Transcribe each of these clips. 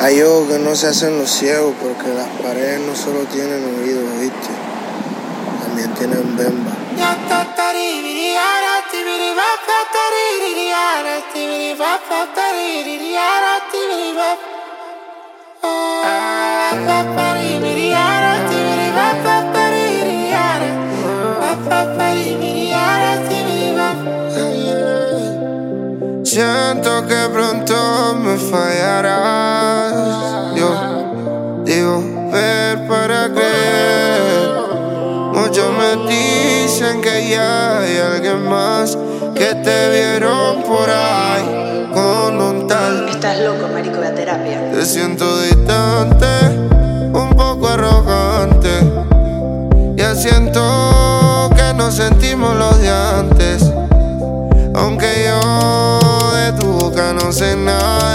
Hay ojos que no se hacen los ciegos porque las paredes no solo tienen oídos, ¿viste? También tienen bemba. Siento que pronto me fallarás. Yo digo ver para creer. Muchos me dicen que ya hay alguien más que te vieron por ahí con un tal. Estás loco, marico, de terapia. Te siento distante, un poco arrogante. Ya siento que nos sentimos los de antes. Boca no sé nada.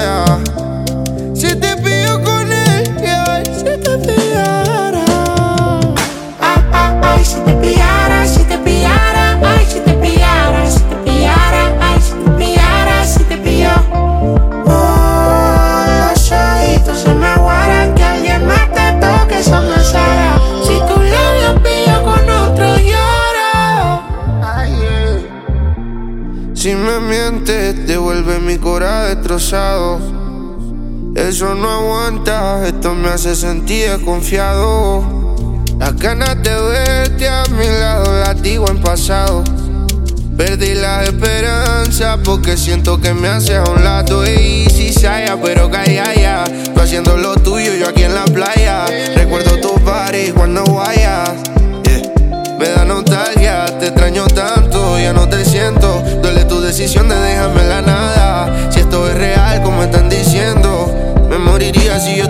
Si me mientes, devuelve mi cora destrozado. Eso no aguanta, esto me hace sentir desconfiado. Las ganas de verte a mi lado las en pasado. Perdí la esperanza porque siento que me hace a un lado y si saya, pero calla ya. Tú haciendo lo tuyo, yo aquí en la playa. Decisión de dejarme la nada. Si esto es real, como están diciendo, me moriría si yo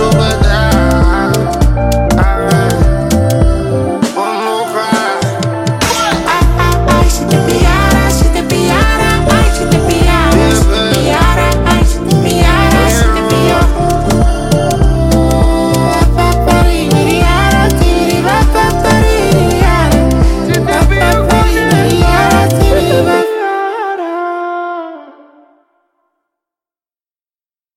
so.